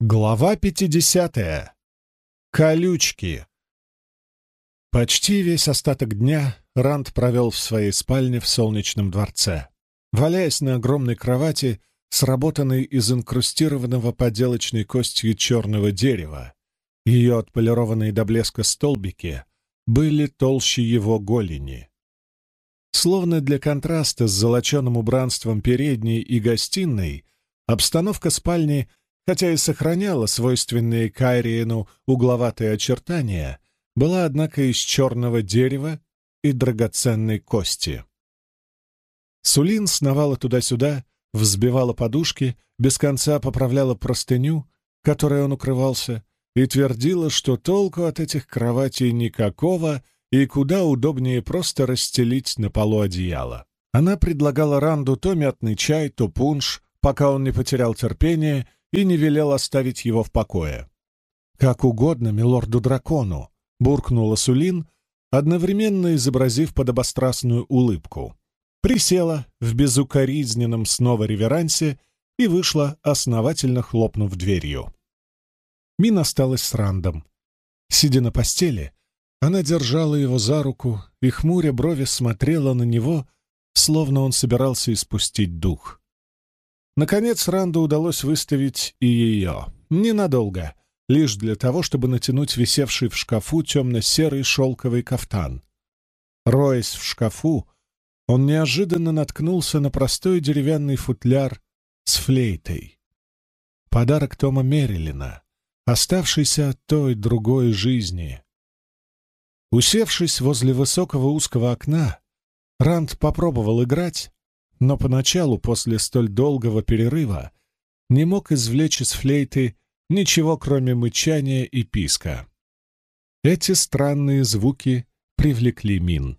Глава 50. Колючки. Почти весь остаток дня Ранд провел в своей спальне в солнечном дворце, валяясь на огромной кровати, сработанной из инкрустированного поделочной костью черного дерева. Ее отполированные до блеска столбики были толще его голени. Словно для контраста с золоченым убранством передней и гостиной, обстановка спальни хотя и сохраняла свойственные Кайриену угловатые очертания, была, однако, из черного дерева и драгоценной кости. Сулин сновала туда-сюда, взбивала подушки, без конца поправляла простыню, которой он укрывался, и твердила, что толку от этих кроватей никакого и куда удобнее просто расстелить на полу одеяло. Она предлагала Ранду то мятный чай, то пунш, пока он не потерял терпение и не велел оставить его в покое. «Как угодно, милорду-дракону», — буркнула Сулин, одновременно изобразив подобострастную улыбку. Присела в безукоризненном снова реверансе и вышла, основательно хлопнув дверью. Мин осталась с Рандом. Сидя на постели, она держала его за руку и, хмуря брови, смотрела на него, словно он собирался испустить дух. Наконец Ранду удалось выставить и ее. Ненадолго, лишь для того, чтобы натянуть висевший в шкафу темно-серый шелковый кафтан. Роясь в шкафу, он неожиданно наткнулся на простой деревянный футляр с флейтой. Подарок Тома Мерилина, оставшийся от той другой жизни. Усевшись возле высокого узкого окна, Ранд попробовал играть, но поначалу, после столь долгого перерыва, не мог извлечь из флейты ничего, кроме мычания и писка. Эти странные звуки привлекли Мин.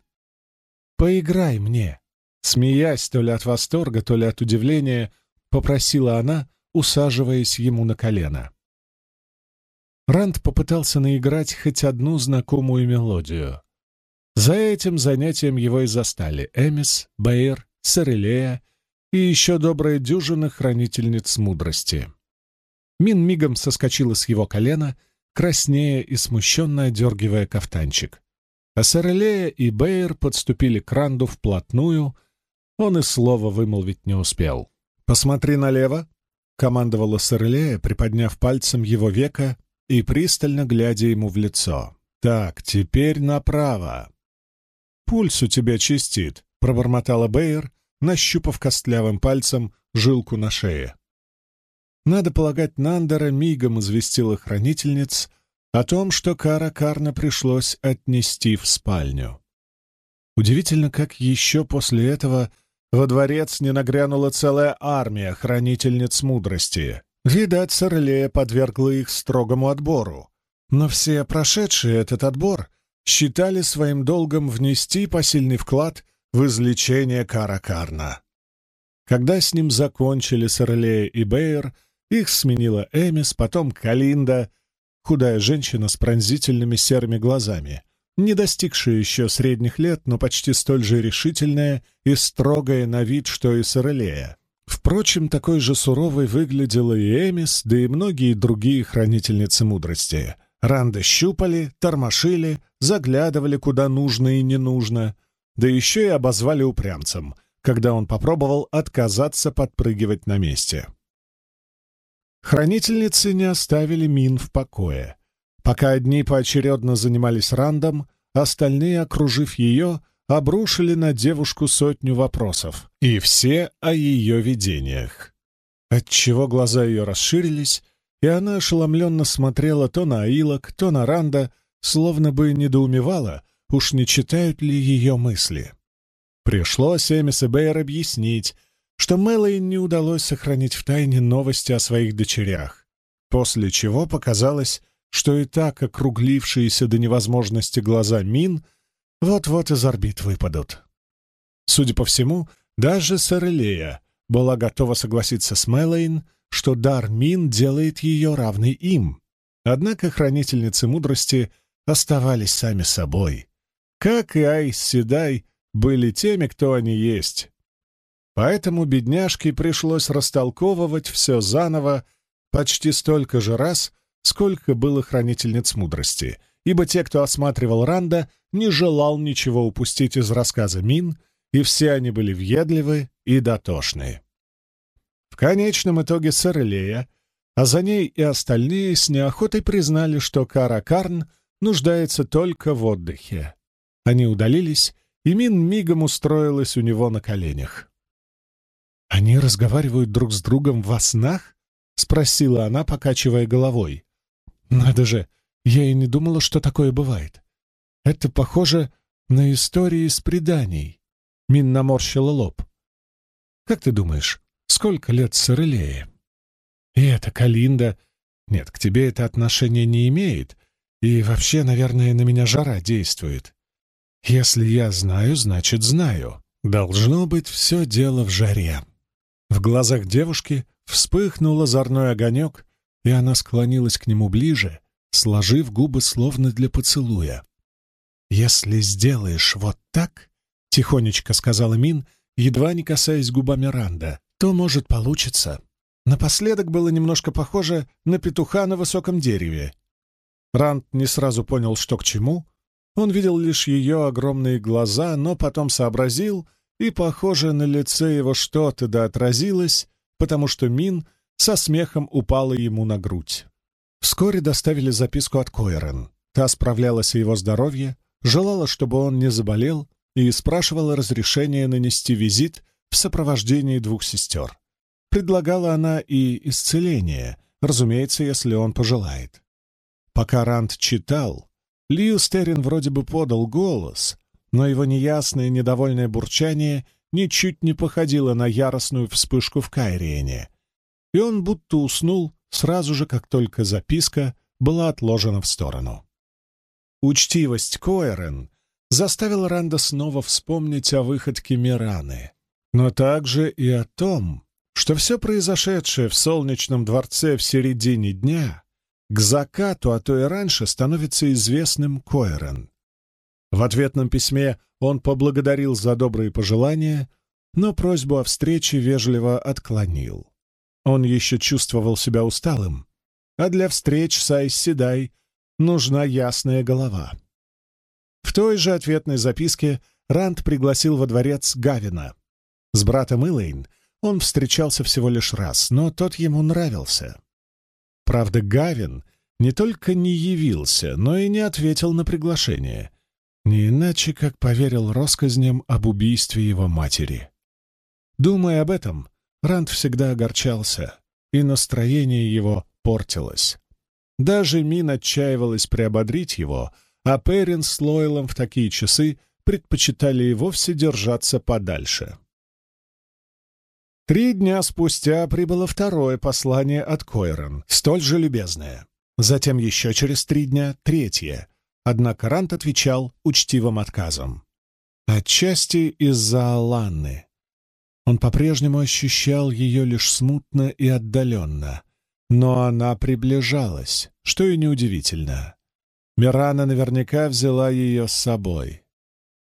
«Поиграй мне!» Смеясь то ли от восторга, то ли от удивления, попросила она, усаживаясь ему на колено. Ранд попытался наиграть хоть одну знакомую мелодию. За этим занятием его и застали Эмис, Бэйр Сорелея и еще добрая дюжина хранительниц мудрости. Мин мигом соскочила с его колена, краснея и смущенно одергивая кафтанчик. А Сорелея и Бейер подступили к Ранду вплотную, он и слова вымолвить не успел. «Посмотри налево», — командовала Сорелея, приподняв пальцем его века и пристально глядя ему в лицо. «Так, теперь направо». «Пульс у тебя чистит», — пробормотала Бейер, нащупав костлявым пальцем жилку на шее. Надо полагать, Нандера мигом известила хранительниц о том, что Кара Карна пришлось отнести в спальню. Удивительно, как еще после этого во дворец не нагрянула целая армия хранительниц мудрости. Видать, Сорлея подвергла их строгому отбору. Но все прошедшие этот отбор считали своим долгом внести посильный вклад в излечение Каракарна. Когда с ним закончили Сорлея и Бейер, их сменила Эмис, потом Калинда, худая женщина с пронзительными серыми глазами, не достигшая еще средних лет, но почти столь же решительная и строгая на вид, что и Сорелея. Впрочем, такой же суровой выглядела и Эмис, да и многие другие хранительницы мудрости. Ранды щупали, тормошили, заглядывали куда нужно и не нужно, да еще и обозвали упрямцем, когда он попробовал отказаться подпрыгивать на месте. Хранительницы не оставили Мин в покое. Пока одни поочередно занимались рандом, остальные, окружив ее, обрушили на девушку сотню вопросов, и все о ее видениях. Отчего глаза ее расширились, и она ошеломленно смотрела то на Аилок, то на Ранда, словно бы недоумевала, уж не читают ли ее мысли. Пришлось Эмис и Бэйр объяснить, что Мэлэйн не удалось сохранить в тайне новости о своих дочерях, после чего показалось, что и так округлившиеся до невозможности глаза Мин вот-вот из орбит выпадут. Судя по всему, даже Сорелея была готова согласиться с Мэлэйн, что дар Мин делает ее равной им. Однако хранительницы мудрости оставались сами собой, как и Айс Седай, были теми, кто они есть. Поэтому бедняжке пришлось растолковывать все заново, почти столько же раз, сколько было хранительниц мудрости, ибо те, кто осматривал Ранда, не желал ничего упустить из рассказа Мин, и все они были въедливы и дотошны. В конечном итоге сэр Илея, а за ней и остальные с неохотой признали, что Кара Карн нуждается только в отдыхе. Они удалились, и Мин мигом устроилась у него на коленях. «Они разговаривают друг с другом во снах?» — спросила она, покачивая головой. «Надо же, я и не думала, что такое бывает. Это похоже на истории из преданий». Мин наморщила лоб. «Как ты думаешь, сколько лет Сорелее?» «И это Калинда...» «Нет, к тебе это отношение не имеет, и вообще, наверное, на меня жара действует. Если я знаю, значит знаю. Должно быть все дело в жаре». В глазах девушки вспыхнул озорной огонек, и она склонилась к нему ближе, сложив губы словно для поцелуя. «Если сделаешь вот так», — тихонечко сказала Мин, едва не касаясь губами Ранда, — «то, может, получиться». Напоследок было немножко похоже на петуха на высоком дереве. Ранд не сразу понял, что к чему. Он видел лишь ее огромные глаза, но потом сообразил, и, похоже, на лице его что-то да отразилось, потому что Мин со смехом упала ему на грудь. Вскоре доставили записку от Койрен. Та справлялась о его здоровье, желала, чтобы он не заболел, и спрашивала разрешения нанести визит в сопровождении двух сестер. Предлагала она и исцеление, разумеется, если он пожелает. Пока Ранд читал, Лью Стерин вроде бы подал голос, но его неясное недовольное бурчание ничуть не походило на яростную вспышку в Кайриене, и он будто уснул сразу же, как только записка была отложена в сторону. Учтивость Коэрен заставила Ранда снова вспомнить о выходке Мираны, но также и о том, что все произошедшее в солнечном дворце в середине дня к закату, а то и раньше, становится известным Коэрен. В ответном письме он поблагодарил за добрые пожелания, но просьбу о встрече вежливо отклонил. Он еще чувствовал себя усталым, а для встреч с Айсседай нужна ясная голова. В той же ответной записке Ранд пригласил во дворец Гавина. С братом Илэйн он встречался всего лишь раз, но тот ему нравился. Правда, Гавин не только не явился, но и не ответил на приглашение, не иначе как поверил россказням об убийстве его матери. Думая об этом, Ранд всегда огорчался, и настроение его портилось. Даже Мин отчаивалась приободрить его, а Перин с Лойлом в такие часы предпочитали и вовсе держаться подальше. Три дня спустя прибыло второе послание от Койрон, столь же любезное. Затем еще через три дня — третье, однако Рант отвечал учтивым отказом. Отчасти из-за Аланны. Он по-прежнему ощущал ее лишь смутно и отдаленно, но она приближалась, что и неудивительно. Мирана наверняка взяла ее с собой.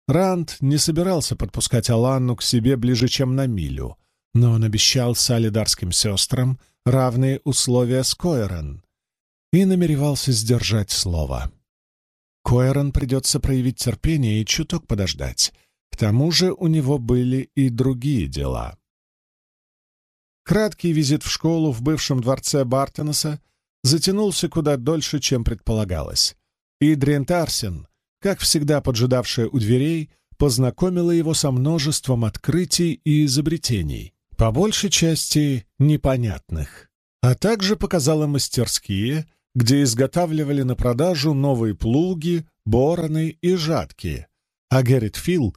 Ранд не собирался подпускать Аланну к себе ближе, чем на милю, но он обещал солидарским сестрам равные условия с Койрон и намеревался сдержать слово. Койрон придется проявить терпение и чуток подождать. К тому же у него были и другие дела. Краткий визит в школу в бывшем дворце Бартенеса затянулся куда дольше, чем предполагалось. И Дрен Тарсен, как всегда поджидавшая у дверей, познакомила его со множеством открытий и изобретений, по большей части непонятных, а также показала мастерские, где изготавливали на продажу новые плуги, бороны и жатки, а Геррит Фил,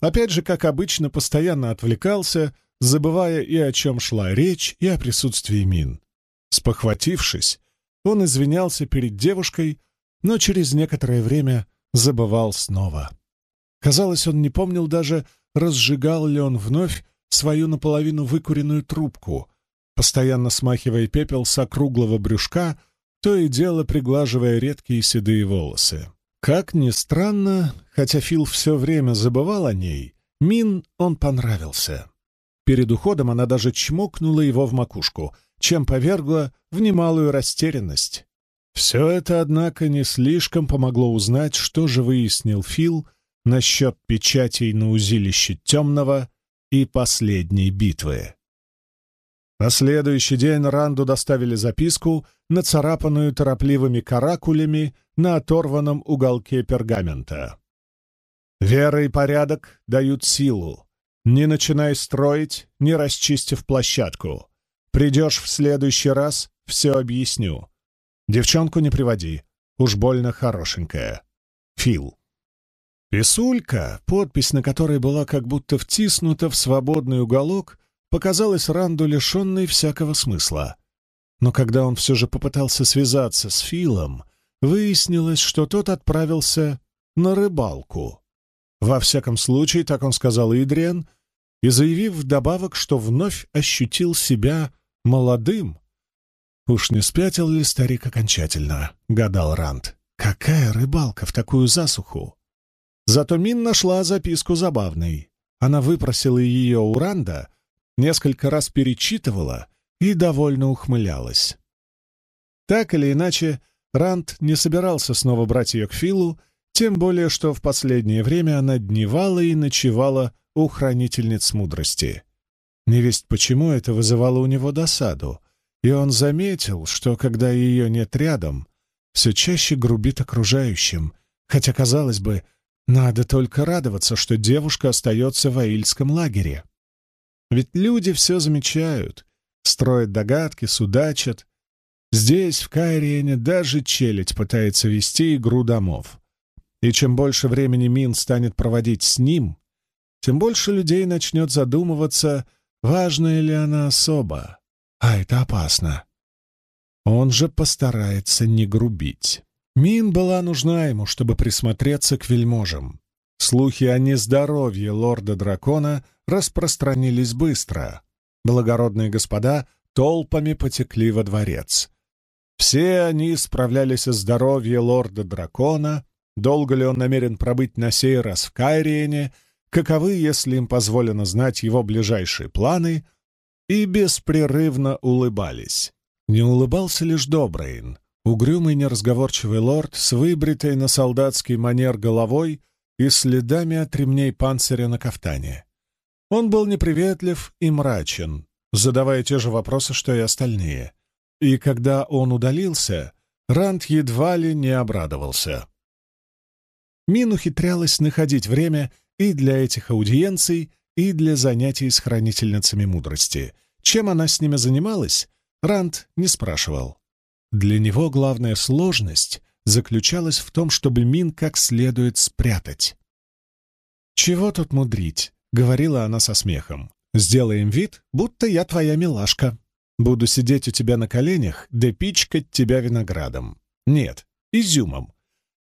опять же, как обычно, постоянно отвлекался, забывая и о чем шла речь, и о присутствии мин. Спохватившись, он извинялся перед девушкой, но через некоторое время забывал снова. Казалось, он не помнил даже, разжигал ли он вновь свою наполовину выкуренную трубку, постоянно смахивая пепел с округлого брюшка, то и дело приглаживая редкие седые волосы. Как ни странно, хотя Фил все время забывал о ней, Мин он понравился. Перед уходом она даже чмокнула его в макушку, чем повергло в немалую растерянность. Все это, однако, не слишком помогло узнать, что же выяснил Фил насчет печатей на узилище Темного и последней битвы. На следующий день Ранду доставили записку, нацарапанную торопливыми каракулями на оторванном уголке пергамента. «Вера и порядок дают силу. Не начинай строить, не расчистив площадку. Придешь в следующий раз, все объясню. Девчонку не приводи, уж больно хорошенькая. Фил». Писулька, подпись на которой была как будто втиснута в свободный уголок, показалась Ранду лишенной всякого смысла. Но когда он все же попытался связаться с Филом, выяснилось, что тот отправился на рыбалку. Во всяком случае, так он сказал Идриан, и заявив вдобавок, что вновь ощутил себя молодым. «Уж не спятил ли старик окончательно?» — гадал Ранд. «Какая рыбалка в такую засуху?» Зато Мин нашла записку забавной. Она выпросила ее у Ранда, несколько раз перечитывала и довольно ухмылялась. Так или иначе, Ранд не собирался снова брать ее к Филу, тем более, что в последнее время она дневала и ночевала у хранительниц мудрости. Невесть почему это вызывало у него досаду, и он заметил, что, когда ее нет рядом, все чаще грубит окружающим, хотя, казалось бы, надо только радоваться, что девушка остается в аильском лагере. Ведь люди все замечают, строят догадки, судачат. Здесь, в Кайриене, даже челядь пытается вести игру домов. И чем больше времени Мин станет проводить с ним, тем больше людей начнет задумываться, важная ли она особа. А это опасно. Он же постарается не грубить. Мин была нужна ему, чтобы присмотреться к вельможам. Слухи о нездоровье лорда-дракона распространились быстро. Благородные господа толпами потекли во дворец. Все они справлялись о здоровье лорда-дракона, долго ли он намерен пробыть на сей раз в Кайриене, каковы, если им позволено знать его ближайшие планы, и беспрерывно улыбались. Не улыбался лишь Добрейн, угрюмый неразговорчивый лорд с выбритой на солдатский манер головой и следами от ремней панциря на кафтане. Он был неприветлив и мрачен, задавая те же вопросы, что и остальные. И когда он удалился, Ранд едва ли не обрадовался. Мин ухитрялась находить время и для этих аудиенций, и для занятий с хранительницами мудрости. Чем она с ними занималась, Ранд не спрашивал. Для него главная сложность заключалась в том, чтобы Мин как следует спрятать. «Чего тут мудрить?» — говорила она со смехом. «Сделаем вид, будто я твоя милашка. Буду сидеть у тебя на коленях, да пичкать тебя виноградом. Нет, изюмом.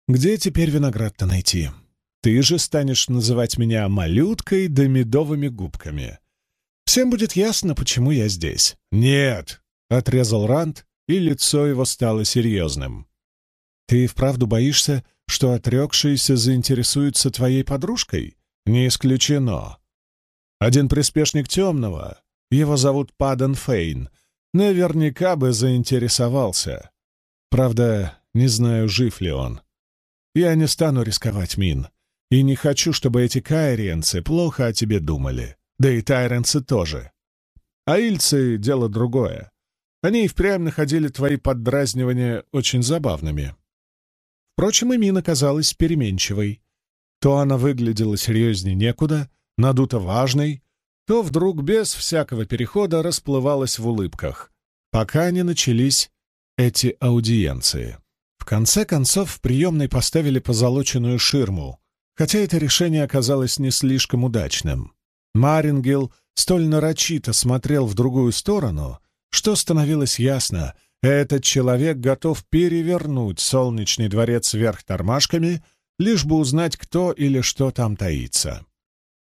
Где теперь виноград-то найти? Ты же станешь называть меня малюткой да медовыми губками. Всем будет ясно, почему я здесь». «Нет!» — отрезал Ранд, и лицо его стало серьезным. «Ты вправду боишься, что отрекшиеся заинтересуются твоей подружкой?» «Не исключено. Один приспешник темного, его зовут Падан Фейн, наверняка бы заинтересовался. Правда, не знаю, жив ли он. Я не стану рисковать, Мин, и не хочу, чтобы эти кайриенцы плохо о тебе думали, да и тайренцы тоже. А ильцы — дело другое. Они и впрямь находили твои поддразнивания очень забавными. Впрочем, и Мин оказалась переменчивой. То она выглядела серьезнее некуда, надуто важной, то вдруг без всякого перехода расплывалась в улыбках, пока не начались эти аудиенции. В конце концов, в приемной поставили позолоченную ширму, хотя это решение оказалось не слишком удачным. Марингел столь нарочито смотрел в другую сторону, что становилось ясно, этот человек готов перевернуть солнечный дворец вверх тормашками, лишь бы узнать, кто или что там таится.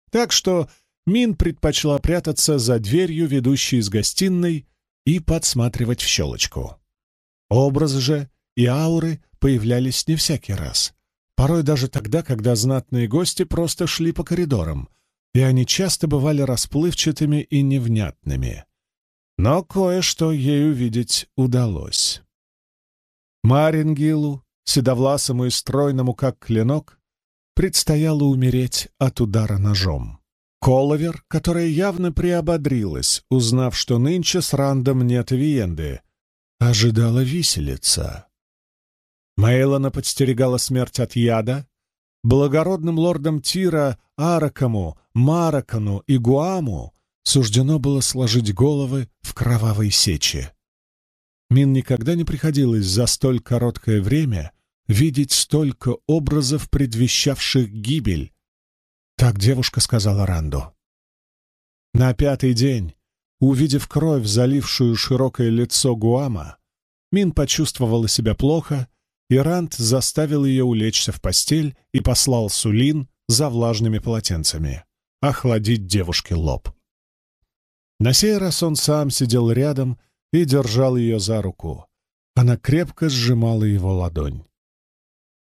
Так что Мин предпочла прятаться за дверью, ведущей из гостиной, и подсматривать в щелочку. Образы же и ауры появлялись не всякий раз. Порой даже тогда, когда знатные гости просто шли по коридорам, и они часто бывали расплывчатыми и невнятными. Но кое-что ей увидеть удалось. Марингилу, седовласому и стройному, как клинок, предстояло умереть от удара ножом. Коловер, которая явно приободрилась, узнав, что нынче с Рандом нет Виенды, ожидала виселица. Мейлона подстерегала смерть от яда, благородным лордам Тира, Аракому, Маракану и Гуаму суждено было сложить головы в кровавой сече. Мин никогда не приходилось за столь короткое время видеть столько образов, предвещавших гибель, так девушка сказала Ранду. На пятый день, увидев кровь, залившую широкое лицо Гуама, Мин почувствовала себя плохо, и Ранд заставил ее улечься в постель и послал Сулин за влажными полотенцами, охладить девушке лоб. На сей раз он сам сидел рядом и держал ее за руку. Она крепко сжимала его ладонь.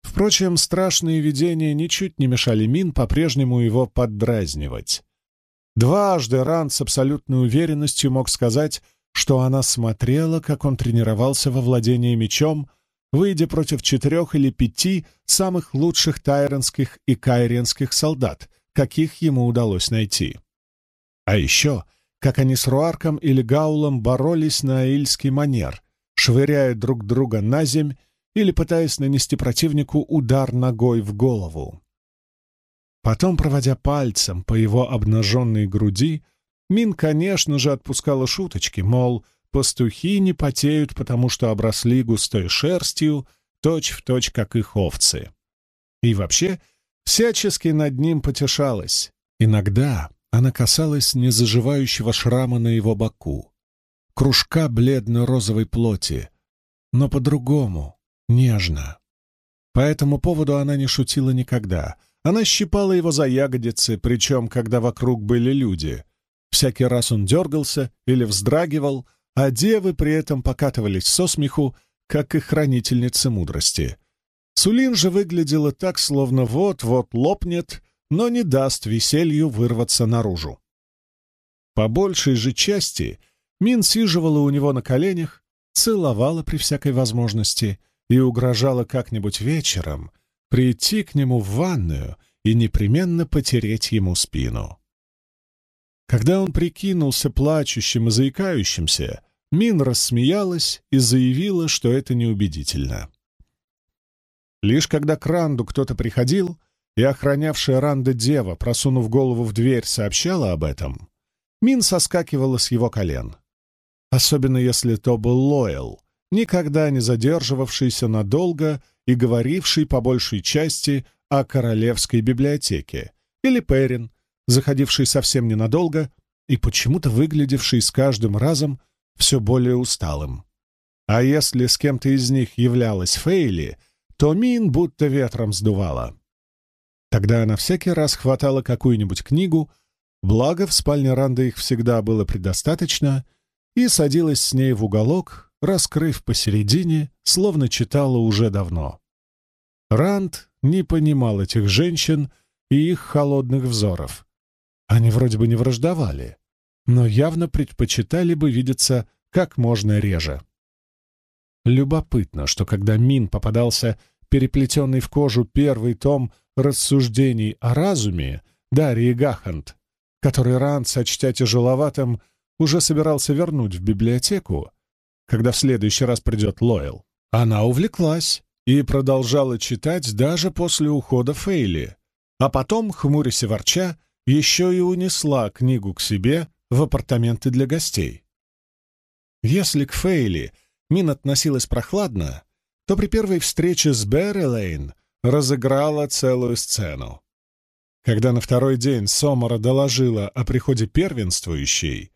Впрочем, страшные видения ничуть не мешали Мин по-прежнему его поддразнивать. Дважды Ранд с абсолютной уверенностью мог сказать, что она смотрела, как он тренировался во владении мечом, выйдя против четырех или пяти самых лучших тайренских и кайренских солдат, каких ему удалось найти. А еще, как они с Руарком или Гаулом боролись на аильский манер, швыряя друг друга на земь или пытаясь нанести противнику удар ногой в голову. Потом, проводя пальцем по его обнаженной груди, Мин, конечно же, отпускала шуточки, мол, пастухи не потеют, потому что обросли густой шерстью, точь-в-точь, точь, как их овцы. И вообще, всячески над ним потешалась. Иногда она касалась незаживающего шрама на его боку, кружка бледно-розовой плоти, но по-другому, нежно. По этому поводу она не шутила никогда. Она щипала его за ягодицы, причем, когда вокруг были люди. Всякий раз он дергался или вздрагивал, а девы при этом покатывались со смеху, как и хранительницы мудрости. Сулин же выглядела так, словно вот-вот лопнет, но не даст веселью вырваться наружу. По большей же части Мин сиживала у него на коленях, целовала при всякой возможности — и угрожала как-нибудь вечером прийти к нему в ванную и непременно потереть ему спину. Когда он прикинулся плачущим и заикающимся, Мин рассмеялась и заявила, что это неубедительно. Лишь когда к Ранду кто-то приходил, и охранявшая Ранда дева, просунув голову в дверь, сообщала об этом, Мин соскакивала с его колен. Особенно если то был Лоэл, никогда не задерживавшийся надолго и говоривший по большей части о королевской библиотеке, или Перин, заходивший совсем ненадолго и почему-то выглядевший с каждым разом все более усталым. А если с кем-то из них являлась Фейли, то Мин будто ветром сдувала. Тогда она всякий раз хватала какую-нибудь книгу, благо в спальне Ранда их всегда было предостаточно, и садилась с ней в уголок, раскрыв посередине, словно читала уже давно. Ранд не понимал этих женщин и их холодных взоров. Они вроде бы не враждовали, но явно предпочитали бы видеться как можно реже. Любопытно, что когда Мин попадался переплетенный в кожу первый том рассуждений о разуме Дарьи Гахант, который Ранд, сочтя тяжеловатым, уже собирался вернуть в библиотеку, когда в следующий раз придет Лойл. Она увлеклась и продолжала читать даже после ухода Фейли, а потом, хмурясь и ворча, еще и унесла книгу к себе в апартаменты для гостей. Если к Фейли Мин относилась прохладно, то при первой встрече с Беррилейн разыграла целую сцену. Когда на второй день Сомара доложила о приходе первенствующей,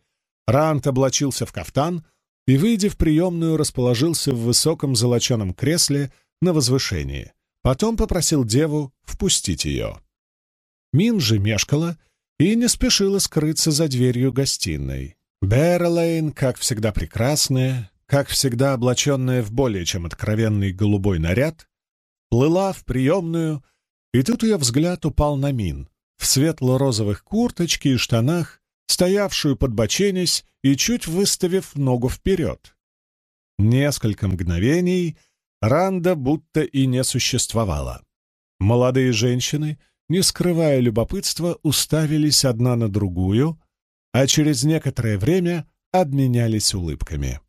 Рант облачился в кафтан, и, выйдя в приемную, расположился в высоком золоченом кресле на возвышении. Потом попросил деву впустить ее. Мин же мешкала и не спешила скрыться за дверью гостиной. Берлейн, как всегда прекрасная, как всегда облаченная в более чем откровенный голубой наряд, плыла в приемную, и тут ее взгляд упал на Мин в светло-розовых курточке и штанах стоявшую подбоченясь и чуть выставив ногу вперед. Несколько мгновений Ранда будто и не существовала. Молодые женщины, не скрывая любопытства, уставились одна на другую, а через некоторое время обменялись улыбками.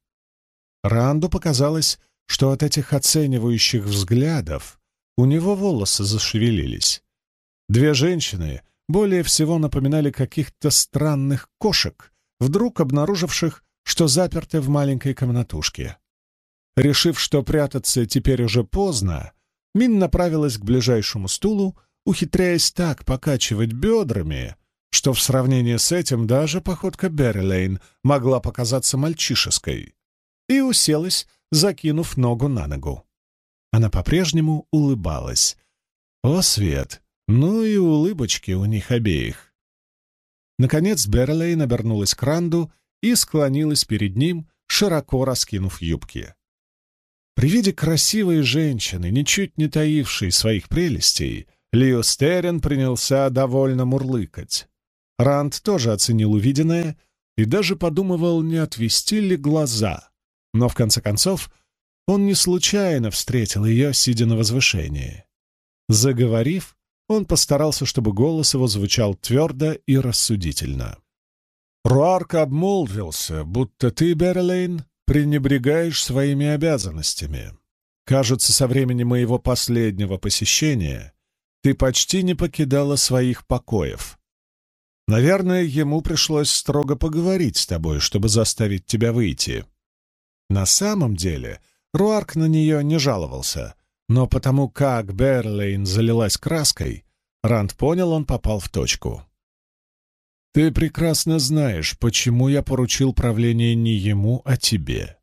Ранду показалось, что от этих оценивающих взглядов у него волосы зашевелились. Две женщины более всего напоминали каких-то странных кошек, вдруг обнаруживших, что заперты в маленькой комнатушке. Решив, что прятаться теперь уже поздно, Мин направилась к ближайшему стулу, ухитряясь так покачивать бедрами, что в сравнении с этим даже походка Беррилейн могла показаться мальчишеской, и уселась, закинув ногу на ногу. Она по-прежнему улыбалась. О, свет! Ну и улыбочки у них обеих. Наконец Беррилейн обернулась к Ранду и склонилась перед ним, широко раскинув юбки. При виде красивой женщины, ничуть не таившей своих прелестей, Лио Стерин принялся довольно мурлыкать. Ранд тоже оценил увиденное и даже подумывал, не отвести ли глаза. Но, в конце концов, он не случайно встретил ее, сидя на возвышении. Заговорив, он постарался, чтобы голос его звучал твердо и рассудительно. Руарк обмолвился, будто ты, Берлейн, пренебрегаешь своими обязанностями. Кажется, со времени моего последнего посещения ты почти не покидала своих покоев. Наверное, ему пришлось строго поговорить с тобой, чтобы заставить тебя выйти. На самом деле Руарк на нее не жаловался, но потому как Берлейн залилась краской, Ранд понял, он попал в точку. Ты прекрасно знаешь, почему я поручил правление не ему, а тебе.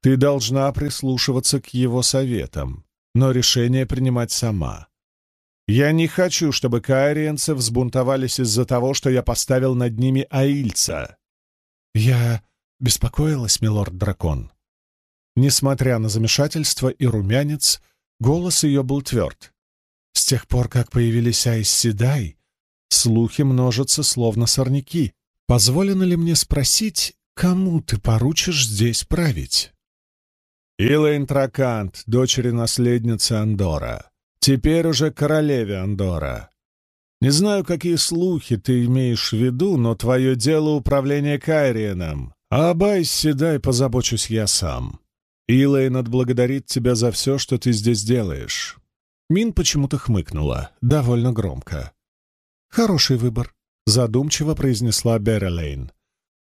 Ты должна прислушиваться к его советам, но решение принимать сама. Я не хочу, чтобы каириенцы взбунтовались из-за того, что я поставил над ними аильца. Я беспокоилась, милорд-дракон. Несмотря на замешательство и румянец, голос ее был тверд. С тех пор, как появились Айс Седай, Слухи множатся, словно сорняки. Позволено ли мне спросить, кому ты поручишь здесь править? Илэйн Тракант, дочери наследницы Андора. Теперь уже королеве Андора. Не знаю, какие слухи ты имеешь в виду, но твое дело управление Кайриеном. А об Айсе дай позабочусь я сам. Илэйн отблагодарит тебя за все, что ты здесь делаешь. Мин почему-то хмыкнула, довольно громко. «Хороший выбор», — задумчиво произнесла Беррелейн.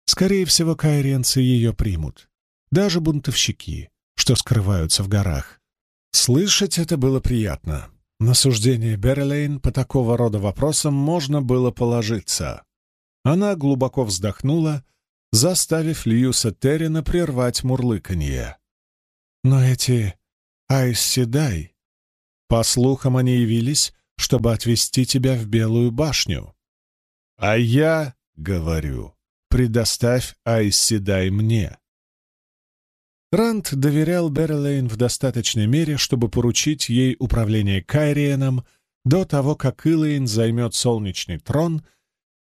«Скорее всего, кайренцы ее примут. Даже бунтовщики, что скрываются в горах. Слышать это было приятно. На суждение Беррелейн по такого рода вопросам можно было положиться. Она глубоко вздохнула, заставив Льюса Террина прервать мурлыканье. «Но эти Айс-Седай, по слухам, они явились, чтобы отвезти тебя в Белую башню. А я говорю, предоставь Айсседай мне. Ранд доверял Берлейн в достаточной мере, чтобы поручить ей управление Кайриеном до того, как Илэйн займет солнечный трон,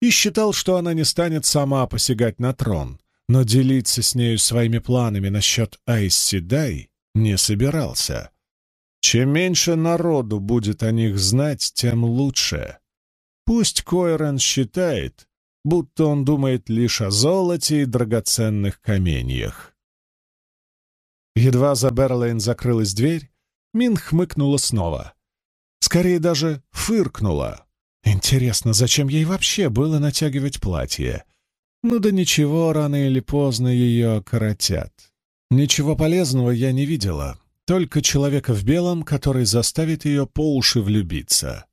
и считал, что она не станет сама посягать на трон, но делиться с нею своими планами насчет Айсседай не собирался. Чем меньше народу будет о них знать, тем лучше. Пусть Койрен считает, будто он думает лишь о золоте и драгоценных каменьях. Едва за Берлейн закрылась дверь, Мин хмыкнула снова. Скорее даже фыркнула. Интересно, зачем ей вообще было натягивать платье? Ну да ничего, рано или поздно ее окоротят. Ничего полезного я не видела, только человека в белом, который заставит ее по уши влюбиться.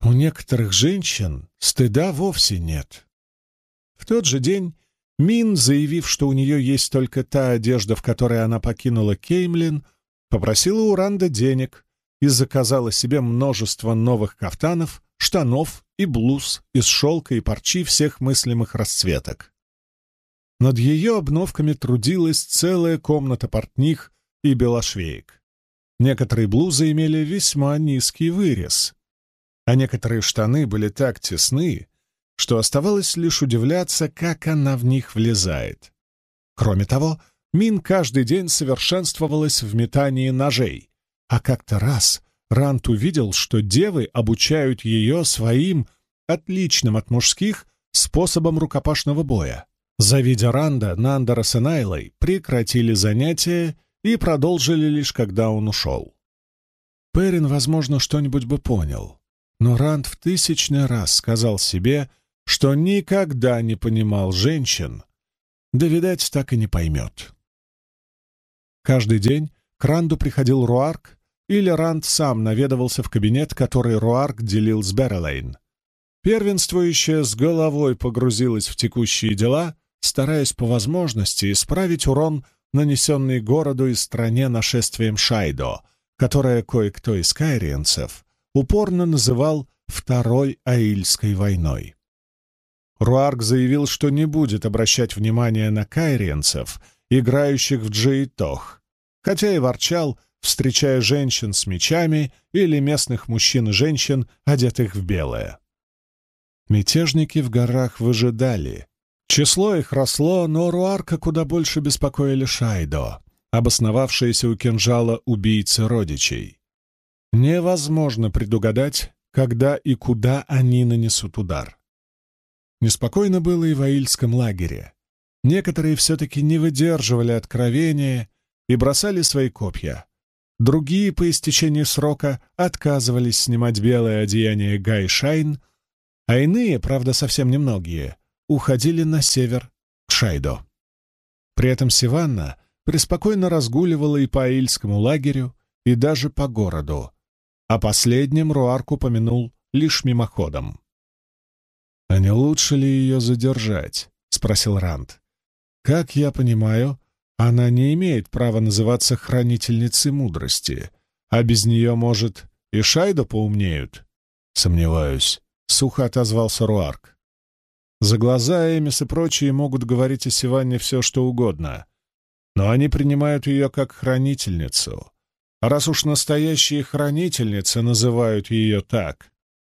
У некоторых женщин стыда вовсе нет. В тот же день Мин, заявив, что у нее есть только та одежда, в которой она покинула Кеймлин, попросила у Ранда денег и заказала себе множество новых кафтанов, штанов и блуз из шелка и парчи всех мыслимых расцветок. Над ее обновками трудилась целая комната портних и белошвеек. Некоторые блузы имели весьма низкий вырез, а некоторые штаны были так тесны, что оставалось лишь удивляться, как она в них влезает. Кроме того, Мин каждый день совершенствовалась в метании ножей, а как-то раз Рант увидел, что девы обучают ее своим, отличным от мужских, способом рукопашного боя. Завидя Ранда, Нандера с Энайлой прекратили занятия и продолжили лишь, когда он ушел. Перин, возможно, что-нибудь бы понял, но Ранд в тысячный раз сказал себе, что никогда не понимал женщин, да, видать, так и не поймет. Каждый день к Ранду приходил Руарк, или Ранд сам наведывался в кабинет, который Руарк делил с Беррелейн. Первенствующая с головой погрузилась в текущие дела, стараясь по возможности исправить урон, нанесенный городу и стране нашествием Шайдо, которое кое-кто из кайриенцев упорно называл Второй Аильской войной. Руарк заявил, что не будет обращать внимания на кайриенцев, играющих в джейтох, хотя и ворчал, встречая женщин с мечами или местных мужчин и женщин, одетых в белое. Мятежники в горах выжидали. Число их росло, но Руарка куда больше беспокоили Шайдо, обосновавшиеся у кинжала убийцы родичей. Невозможно предугадать, когда и куда они нанесут удар. Неспокойно было и в Аильском лагере. Некоторые все-таки не выдерживали откровения и бросали свои копья. Другие по истечении срока отказывались снимать белое одеяние Гай Шайн, а иные, правда, совсем немногие, уходили на север к Шайдо. При этом Сиванна преспокойно разгуливала и по Аильскому лагерю, и даже по городу, а последним Руарк упомянул лишь мимоходом. «А не лучше ли ее задержать?» — спросил Ранд. «Как я понимаю, она не имеет права называться хранительницей мудрости, а без нее, может, и Шайда поумнеют?» «Сомневаюсь», — сухо отозвался Руарк. «За глаза Эмис и прочие могут говорить о Сиванне все, что угодно, но они принимают ее как хранительницу. А раз уж настоящие хранительницы называют ее так,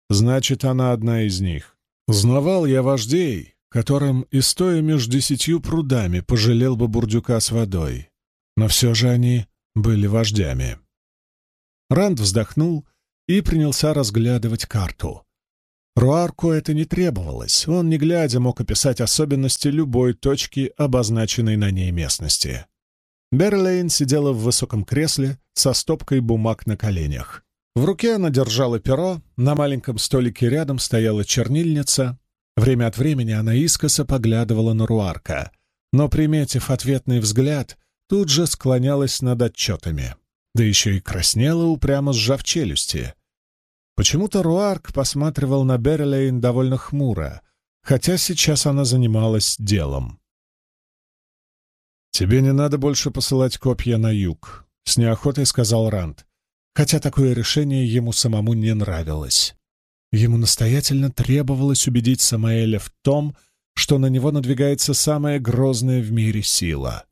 значит, она одна из них. Знавал я вождей, которым и стоя между десятью прудами пожалел бы бурдюка с водой. Но все же они были вождями. Ранд вздохнул и принялся разглядывать карту. Руарку это не требовалось, он, не глядя, мог описать особенности любой точки, обозначенной на ней местности. Берлейн сидела в высоком кресле со стопкой бумаг на коленях. В руке она держала перо, на маленьком столике рядом стояла чернильница, Время от времени она искоса поглядывала на Руарка, но, приметив ответный взгляд, тут же склонялась над отчетами, да еще и краснела, упрямо сжав челюсти. Почему-то Руарк посматривал на Берлейн довольно хмуро, хотя сейчас она занималась делом. «Тебе не надо больше посылать копья на юг», — с неохотой сказал Ранд, хотя такое решение ему самому не нравилось. Ему настоятельно требовалось убедить Самаэля в том, что на него надвигается самая грозная в мире сила.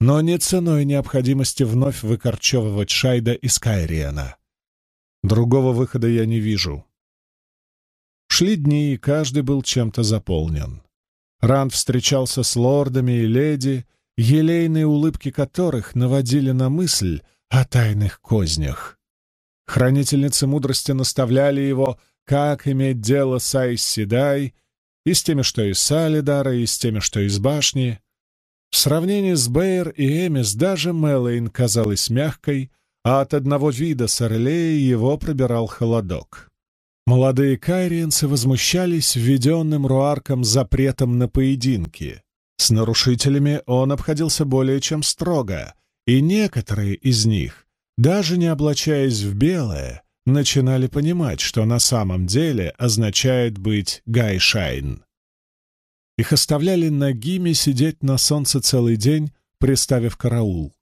Но не ценой необходимости вновь выкорчевывать Шайда из Кайриена. Другого выхода я не вижу. Шли дни, и каждый был чем-то заполнен. Ранд встречался с лордами и леди, елейные улыбки которых наводили на мысль о тайных кознях. Хранительницы мудрости наставляли его как иметь дело с Айсседай, и с теми, что из Салидара, и с теми, что из башни. В сравнении с Бэйр и Эмис даже Мэлэйн казалась мягкой, а от одного вида Сорлея его пробирал холодок. Молодые кайриенцы возмущались введенным Руарком запретом на поединки. С нарушителями он обходился более чем строго, и некоторые из них, даже не облачаясь в белое, начинали понимать, что на самом деле означает быть гайшайн. Их оставляли нагими сидеть на солнце целый день, приставив караул.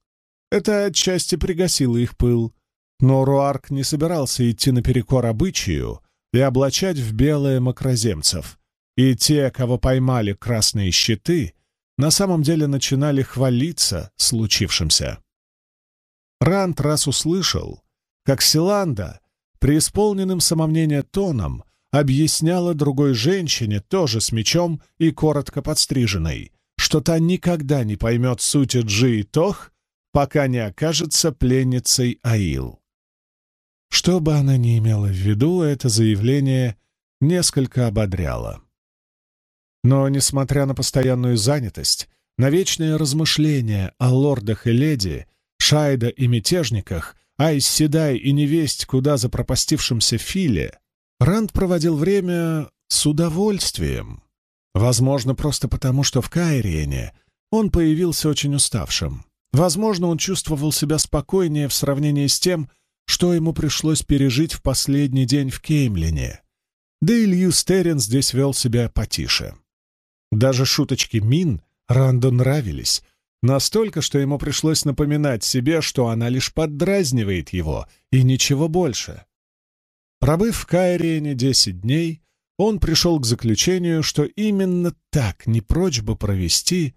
Это отчасти пригасило их пыл, но Руарк не собирался идти наперекор обычаю и облачать в белое макроземцев, и те, кого поймали красные щиты, на самом деле начинали хвалиться случившимся. Рант раз услышал, как Силанда преисполненным самомнения тоном, объясняла другой женщине, тоже с мечом и коротко подстриженной, что та никогда не поймет сути Джи и Тох, пока не окажется пленницей Аил. Что бы она ни имела в виду, это заявление несколько ободряло. Но, несмотря на постоянную занятость, на вечные размышления о лордах и леди, Шайда и мятежниках, Айс Седай и невесть, куда запропастившемся Филе, Ранд проводил время с удовольствием. Возможно, просто потому, что в Кайриене он появился очень уставшим. Возможно, он чувствовал себя спокойнее в сравнении с тем, что ему пришлось пережить в последний день в Кеймлине. Да и Лью Стерин здесь вел себя потише. Даже шуточки Мин Ранду нравились, настолько, что ему пришлось напоминать себе, что она лишь поддразнивает его, и ничего больше. Пробыв в Кайриене десять дней, он пришел к заключению, что именно так не прочь бы провести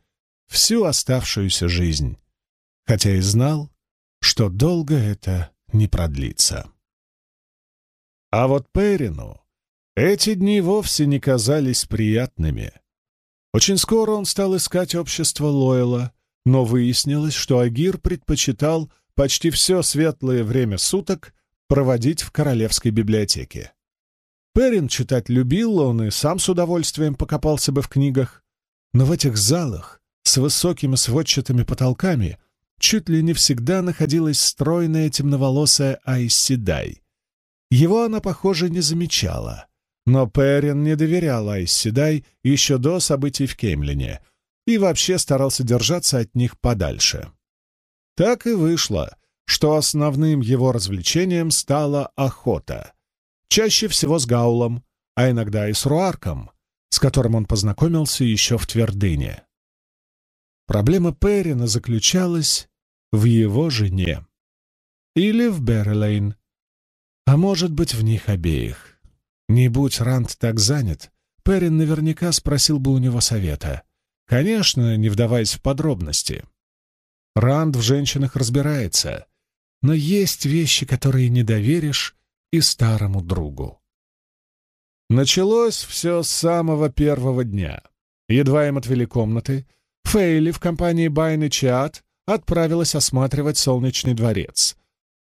всю оставшуюся жизнь, хотя и знал, что долго это не продлится. А вот Перину эти дни вовсе не казались приятными. Очень скоро он стал искать общество Лойла, но выяснилось, что Агир предпочитал почти все светлое время суток проводить в королевской библиотеке. Перин читать любил, он и сам с удовольствием покопался бы в книгах, но в этих залах с высокими сводчатыми потолками чуть ли не всегда находилась стройная темноволосая Айсседай. Его она, похоже, не замечала. Но Перин не доверял Айсседай еще до событий в Кемлине и вообще старался держаться от них подальше. Так и вышло, что основным его развлечением стала охота. Чаще всего с Гаулом, а иногда и с Руарком, с которым он познакомился еще в Твердыне. Проблема Перрина заключалась в его жене. Или в Беррелейн, а может быть, в них обеих. Не будь Ранд так занят, Перрин наверняка спросил бы у него совета. Конечно, не вдаваясь в подробности. Ранд в женщинах разбирается, но есть вещи, которые не доверишь и старому другу. Началось все с самого первого дня. Едва им отвели комнаты, Фейли в компании Байн и Чиат отправилась осматривать солнечный дворец,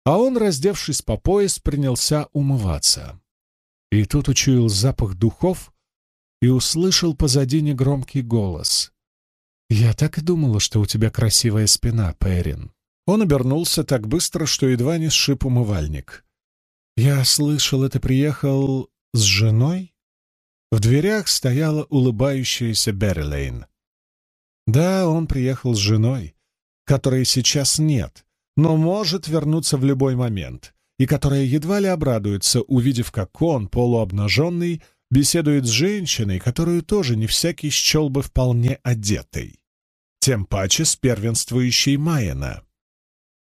а он, раздевшись по пояс, принялся умываться. И тут учуял запах духов и услышал позади негромкий голос. «Я так и думала, что у тебя красивая спина, Перин». Он обернулся так быстро, что едва не сшиб умывальник. «Я слышал, это приехал с женой?» В дверях стояла улыбающаяся Беррилейн. «Да, он приехал с женой, которой сейчас нет, но может вернуться в любой момент, и которая едва ли обрадуется, увидев, как он, полуобнаженный, беседует с женщиной, которую тоже не всякий счел бы вполне одетой. Тем паче с первенствующей Майена.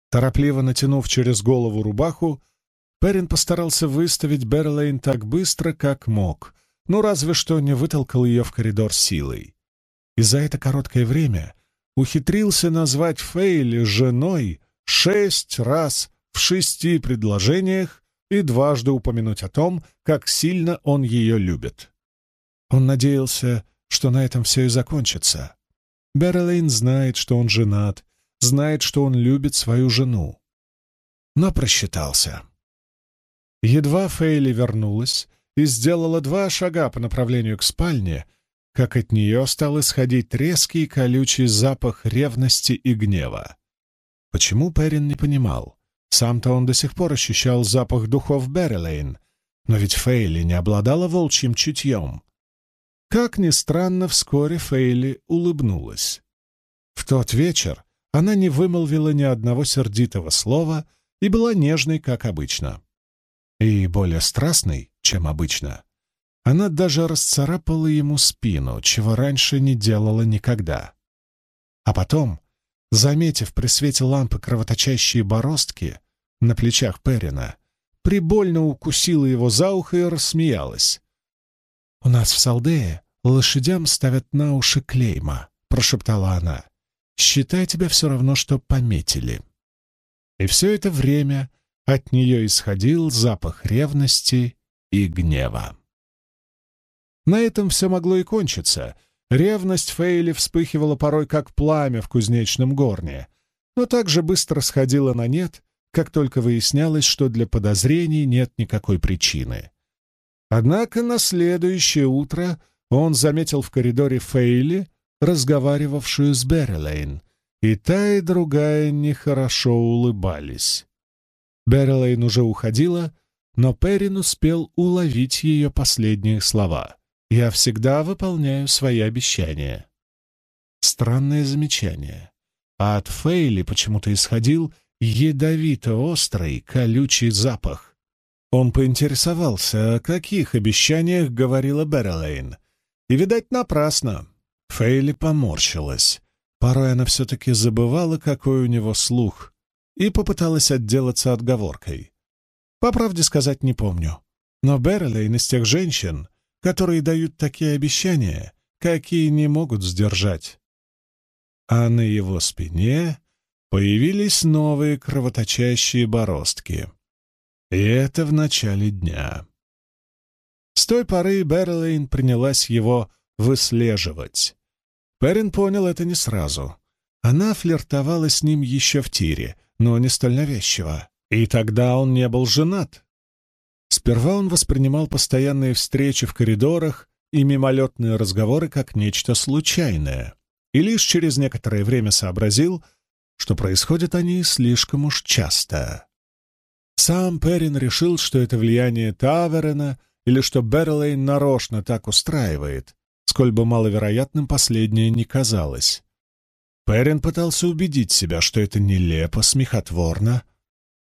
Торопливо натянув через голову рубаху, Перин постарался выставить Берлейн так быстро, как мог, ну разве что не вытолкал ее в коридор силой. И за это короткое время ухитрился назвать Фейли женой шесть раз в шести предложениях и дважды упомянуть о том, как сильно он ее любит. Он надеялся, что на этом все и закончится. Берлейн знает, что он женат, знает, что он любит свою жену. Но просчитался. Едва Фейли вернулась и сделала два шага по направлению к спальне, как от нее стал исходить резкий колючий запах ревности и гнева. Почему Перин не понимал? Сам-то он до сих пор ощущал запах духов Беррилейн, но ведь Фейли не обладала волчьим чутьем. Как ни странно, вскоре Фейли улыбнулась. В тот вечер она не вымолвила ни одного сердитого слова и была нежной, как обычно. И более страстной, чем обычно. Она даже расцарапала ему спину, чего раньше не делала никогда. А потом, заметив при свете лампы кровоточащие бороздки на плечах Перина, прибольно укусила его за ухо и рассмеялась. «У нас в Салдее лошадям ставят на уши клейма», — прошептала она считай тебя все равно, что пометили. И все это время от нее исходил запах ревности и гнева. На этом все могло и кончиться. Ревность Фейли вспыхивала порой как пламя в кузнечном горне, но также быстро сходила на нет, как только выяснялось, что для подозрений нет никакой причины. Однако на следующее утро он заметил в коридоре Фейли, разговаривавшую с Беррилейн, и та и другая нехорошо улыбались. Беррилейн уже уходила, но Перрин успел уловить ее последние слова. «Я всегда выполняю свои обещания». Странное замечание. А от Фейли почему-то исходил ядовито-острый, колючий запах. Он поинтересовался, о каких обещаниях говорила Беррилейн. И, видать, напрасно. Фейли поморщилась. Порой она все-таки забывала, какой у него слух, и попыталась отделаться отговоркой. По правде сказать не помню. Но Беррилейн из тех женщин, которые дают такие обещания, какие не могут сдержать. А на его спине появились новые кровоточащие бороздки. И это в начале дня. С той поры Берлейн принялась его выслеживать. Перрин понял это не сразу. Она флиртовала с ним еще в тире, но не столь навязчиво. И тогда он не был женат. Сперва он воспринимал постоянные встречи в коридорах и мимолетные разговоры как нечто случайное, и лишь через некоторое время сообразил, что происходят они слишком уж часто. Сам Перрин решил, что это влияние Таверена или что Берлейн нарочно так устраивает, сколь бы маловероятным последнее не казалось. Перрин пытался убедить себя, что это нелепо, смехотворно.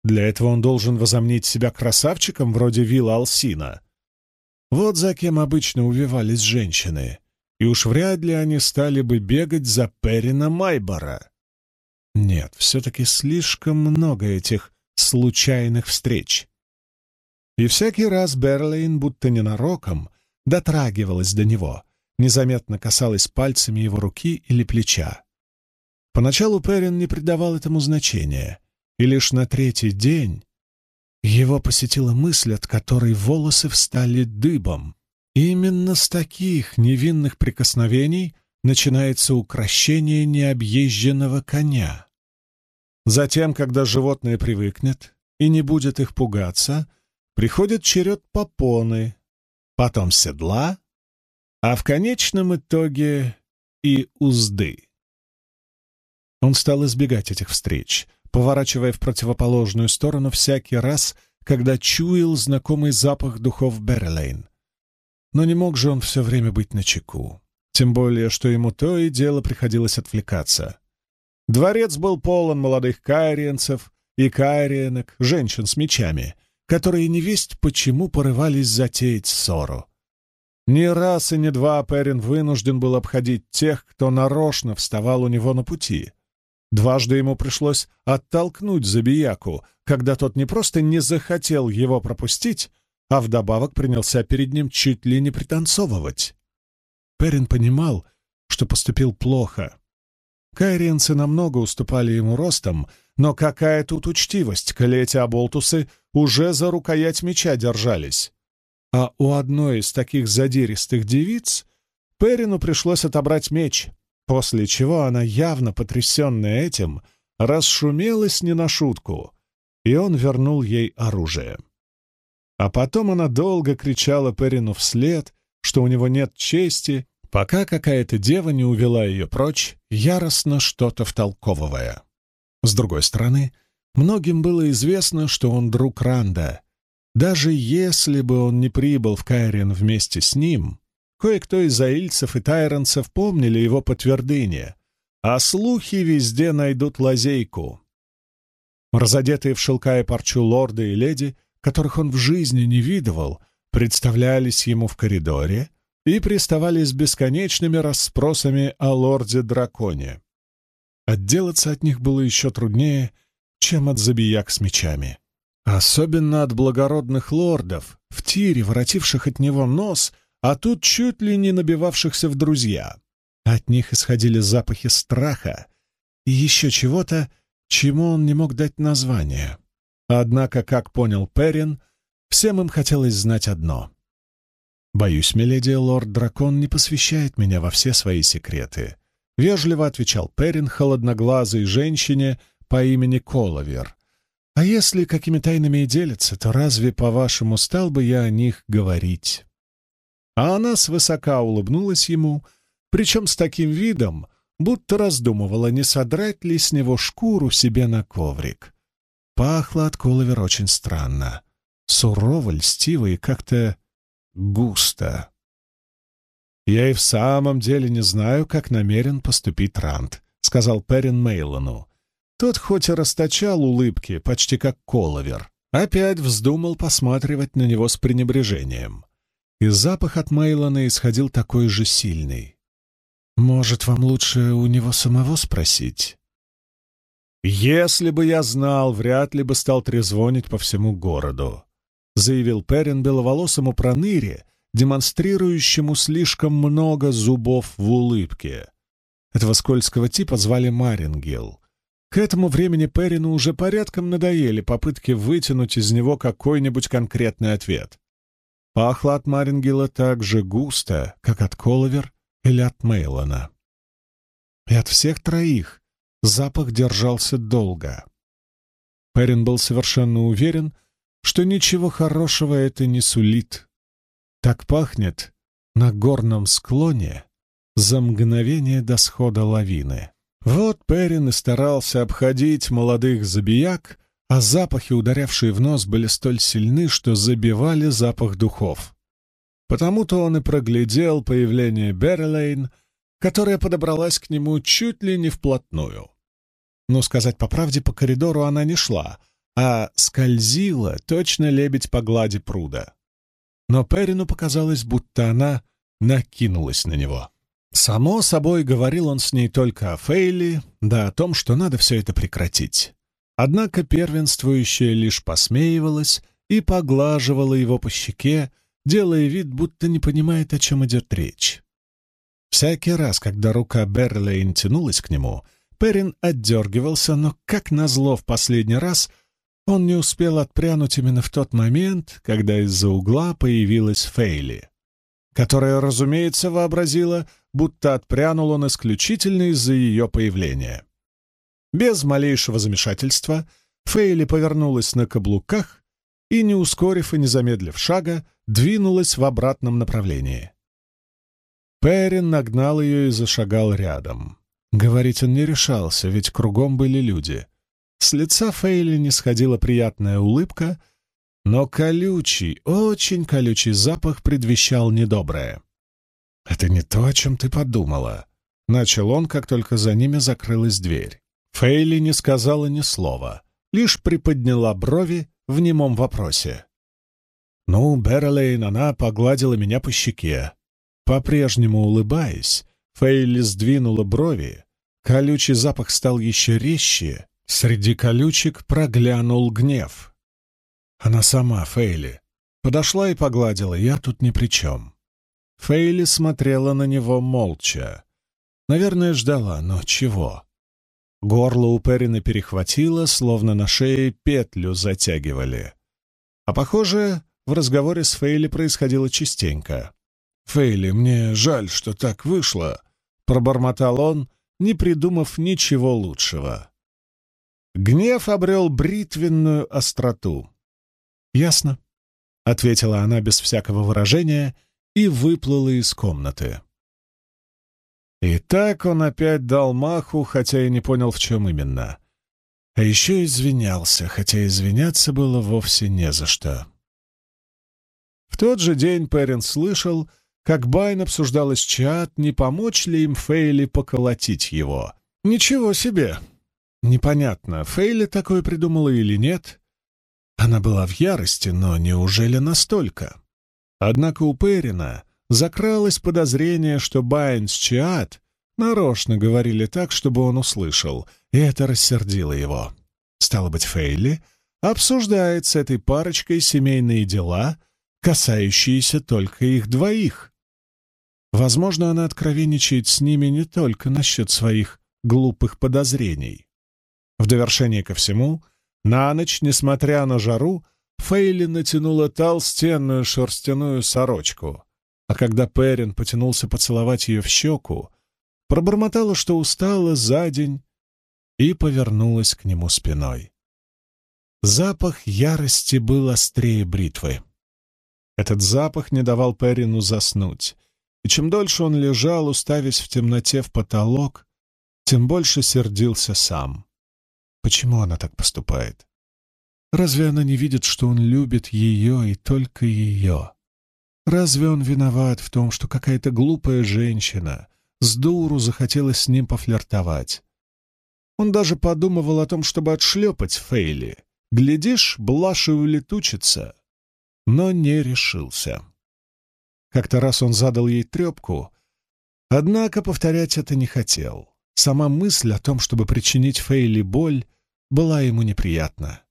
Для этого он должен возомнить себя красавчиком вроде Вилла Алсина. Вот за кем обычно увивались женщины, и уж вряд ли они стали бы бегать за Перрина Майбора. Нет, все-таки слишком много этих случайных встреч. И всякий раз Берлейн, будто ненароком, дотрагивалась до него, незаметно касалась пальцами его руки или плеча. Поначалу Перрин не придавал этому значения, и лишь на третий день его посетила мысль, от которой волосы встали дыбом. Именно с таких невинных прикосновений начинается укрощение необъезженного коня. Затем, когда животное привыкнет и не будет их пугаться, приходит черед попоны, потом седла, а в конечном итоге и узды. Он стал избегать этих встреч, поворачивая в противоположную сторону всякий раз, когда чуял знакомый запах духов Берлейн. Но не мог же он все время быть начеку, тем более, что ему то и дело приходилось отвлекаться. Дворец был полон молодых кайриенцев и кайриенок, женщин с мечами, которые невесть почему порывались затеять ссору. Ни раз и ни два Перин вынужден был обходить тех, кто нарочно вставал у него на пути. Дважды ему пришлось оттолкнуть забияку, когда тот не просто не захотел его пропустить, а вдобавок принялся перед ним чуть ли не пританцовывать. Перин понимал, что поступил плохо, Кайриенцы намного уступали ему ростом, но какая тут учтивость, коли эти оболтусы уже за рукоять меча держались. А у одной из таких задиристых девиц Перину пришлось отобрать меч, после чего она, явно потрясенная этим, расшумелась не на шутку, и он вернул ей оружие. А потом она долго кричала Перину вслед, что у него нет чести пока какая-то дева не увела ее прочь, яростно что-то втолковывая. С другой стороны, многим было известно, что он друг Ранда. Даже если бы он не прибыл в Кайрен вместе с ним, кое-кто из аильцев и тайронцев помнили его по а слухи везде найдут лазейку. Разодетые в шелка и парчу лорды и леди, которых он в жизни не видывал, представлялись ему в коридоре — и приставали с бесконечными расспросами о лорде-драконе. Отделаться от них было еще труднее, чем от забияк с мечами. Особенно от благородных лордов, в тире, воротивших от него нос, а тут чуть ли не набивавшихся в друзья. От них исходили запахи страха и еще чего-то, чему он не мог дать название. Однако, как понял Перин, всем им хотелось знать одно «Боюсь, миледи, лорд-дракон не посвящает меня во все свои секреты», — вежливо отвечал Перин холодноглазой женщине по имени Коловер. «А если какими тайнами и делится, то разве, по-вашему, стал бы я о них говорить?» А она свысока улыбнулась ему, причем с таким видом, будто раздумывала, не содрать ли с него шкуру себе на коврик. Пахло от Коловер очень странно. Сурово, льстиво и как-то густо. «Я и в самом деле не знаю, как намерен поступить Рант», — сказал Перин Мейлону. Тот хоть и расточал улыбки, почти как Коловер, опять вздумал посматривать на него с пренебрежением. И запах от Мейлона исходил такой же сильный. «Может, вам лучше у него самого спросить?» «Если бы я знал, вряд ли бы стал трезвонить по всему городу заявил Перин беловолосому проныре, демонстрирующему слишком много зубов в улыбке. Этого скользкого типа звали Марингел. К этому времени Перину уже порядком надоели попытки вытянуть из него какой-нибудь конкретный ответ. Пахло от Марингела так же густо, как от Коловер или от Мейлона. И от всех троих запах держался долго. Перин был совершенно уверен, что ничего хорошего это не сулит. Так пахнет на горном склоне за мгновение до схода лавины. Вот Перин и старался обходить молодых забияк, а запахи, ударявшие в нос, были столь сильны, что забивали запах духов. Потому-то он и проглядел появление Берлейн, которая подобралась к нему чуть ли не вплотную. Но, сказать по правде, по коридору она не шла, а скользила точно лебедь по глади пруда. Но Перину показалось, будто она накинулась на него. Само собой, говорил он с ней только о Фейли, да о том, что надо все это прекратить. Однако первенствующая лишь посмеивалась и поглаживала его по щеке, делая вид, будто не понимает, о чем идет речь. Всякий раз, когда рука Берлейн тянулась к нему, Перин отдергивался, но, как назло, в последний раз он не успел отпрянуть именно в тот момент, когда из-за угла появилась Фейли, которая, разумеется, вообразила, будто отпрянул он исключительно из-за ее появления. Без малейшего замешательства Фейли повернулась на каблуках и, не ускорив и не замедлив шага, двинулась в обратном направлении. Перин нагнал ее и зашагал рядом. Говорить он не решался, ведь кругом были люди — с лица Фейли не сходила приятная улыбка, но колючий, очень колючий запах предвещал недоброе. «Это не то, о чем ты подумала», — начал он, как только за ними закрылась дверь. Фейли не сказала ни слова, лишь приподняла брови в немом вопросе. «Ну, Берлейн, она погладила меня по щеке». По-прежнему улыбаясь, Фейли сдвинула брови, колючий запах стал еще резче, Среди колючек проглянул гнев. Она сама, Фейли. Подошла и погладила, я тут ни при чем. Фейли смотрела на него молча. Наверное, ждала, но чего? Горло у Перина перехватило, словно на шее петлю затягивали. А похоже, в разговоре с Фейли происходило частенько. «Фейли, мне жаль, что так вышло», — пробормотал он, не придумав ничего лучшего. Гнев обрел бритвенную остроту. «Ясно», — ответила она без всякого выражения и выплыла из комнаты. И так он опять дал маху, хотя и не понял, в чем именно. А еще извинялся, хотя извиняться было вовсе не за что. В тот же день Перрин слышал, как Байн обсуждалась чат, не помочь ли им Фейли поколотить его. «Ничего себе! Непонятно, Фейли такое придумала или нет. Она была в ярости, но неужели настолько? Однако у Перина закралось подозрение, что Байнс Чиат нарочно говорили так, чтобы он услышал, и это рассердило его. Стало быть, Фейли обсуждает с этой парочкой семейные дела, касающиеся только их двоих. Возможно, она откровенничает с ними не только насчет своих глупых подозрений. В довершение ко всему, на ночь, несмотря на жару, Фейли натянула толстенную шерстяную сорочку, а когда Перин потянулся поцеловать ее в щеку, пробормотала, что устала за день, и повернулась к нему спиной. Запах ярости был острее бритвы. Этот запах не давал Перину заснуть, и чем дольше он лежал, уставясь в темноте в потолок, тем больше сердился сам. Почему она так поступает? Разве она не видит, что он любит ее и только ее? Разве он виноват в том, что какая-то глупая женщина с дуру захотела с ним пофлиртовать? Он даже подумывал о том, чтобы отшлепать Фейли. Глядишь, блажь и улетучится но не решился. Как-то раз он задал ей трепку, однако повторять это не хотел. Сама мысль о том, чтобы причинить Фейли боль, была ему неприятна.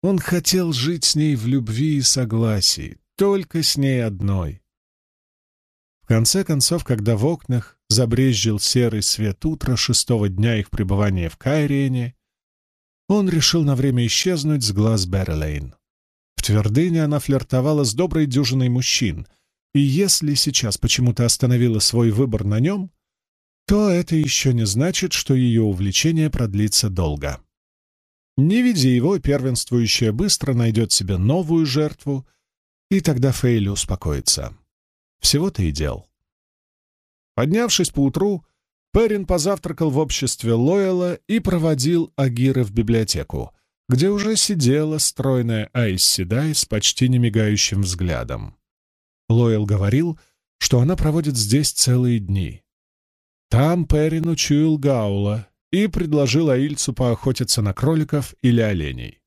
Он хотел жить с ней в любви и согласии, только с ней одной. В конце концов, когда в окнах забрезжил серый свет утра шестого дня их пребывания в Кайрене, он решил на время исчезнуть с глаз Беррилейн твердыне она флиртовала с доброй дюжиной мужчин, и если сейчас почему-то остановила свой выбор на нем, то это еще не значит, что ее увлечение продлится долго. Не видя его, первенствующая быстро найдет себе новую жертву, и тогда Фейли успокоится. Всего-то и дел. Поднявшись поутру, Перин позавтракал в обществе Лойела и проводил Агиры в библиотеку, где уже сидела стройная Айс Седай с почти немигающим взглядом. Лойл говорил, что она проводит здесь целые дни. Там Перин учуял Гаула и предложил Аильцу поохотиться на кроликов или оленей.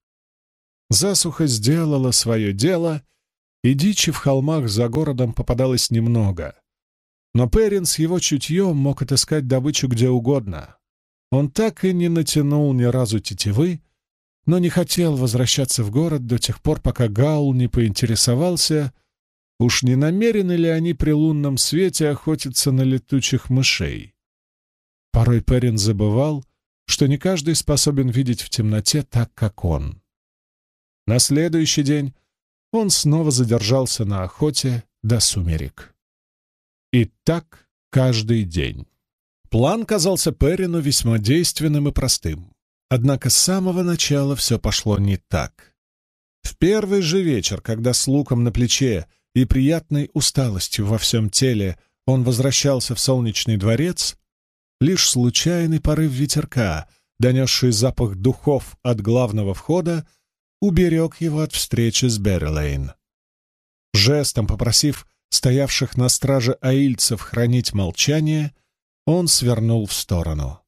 Засуха сделала свое дело, и дичи в холмах за городом попадалось немного. Но Перин с его чутьем мог отыскать добычу где угодно. Он так и не натянул ни разу тетивы, но не хотел возвращаться в город до тех пор, пока Гаул не поинтересовался, уж не намерены ли они при лунном свете охотиться на летучих мышей. Порой Перин забывал, что не каждый способен видеть в темноте так, как он. На следующий день он снова задержался на охоте до сумерек. И так каждый день. План казался Перину весьма действенным и простым. Однако с самого начала все пошло не так. В первый же вечер, когда с луком на плече и приятной усталостью во всем теле он возвращался в солнечный дворец, лишь случайный порыв ветерка, донесший запах духов от главного входа, уберег его от встречи с Беррилейн. Жестом попросив стоявших на страже аильцев хранить молчание, он свернул в сторону.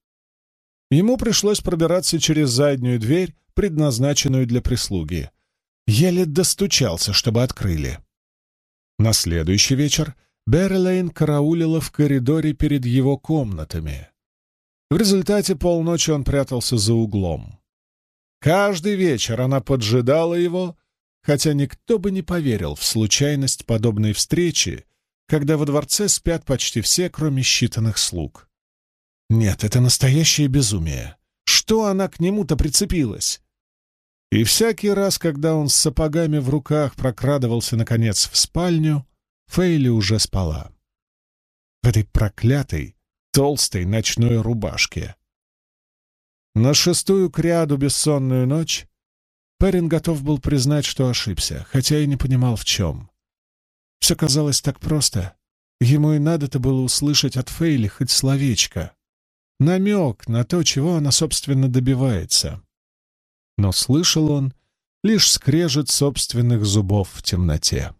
Ему пришлось пробираться через заднюю дверь, предназначенную для прислуги. Еле достучался, чтобы открыли. На следующий вечер Берлейн караулила в коридоре перед его комнатами. В результате полночи он прятался за углом. Каждый вечер она поджидала его, хотя никто бы не поверил в случайность подобной встречи, когда во дворце спят почти все, кроме считанных слуг. Нет, это настоящее безумие. Что она к нему-то прицепилась? И всякий раз, когда он с сапогами в руках прокрадывался, наконец, в спальню, Фейли уже спала. В этой проклятой, толстой ночной рубашке. На шестую кряду бессонную ночь Перин готов был признать, что ошибся, хотя и не понимал, в чем. Все казалось так просто. Ему и надо-то было услышать от Фейли хоть словечко намек на то, чего она, собственно, добивается. Но слышал он лишь скрежет собственных зубов в темноте.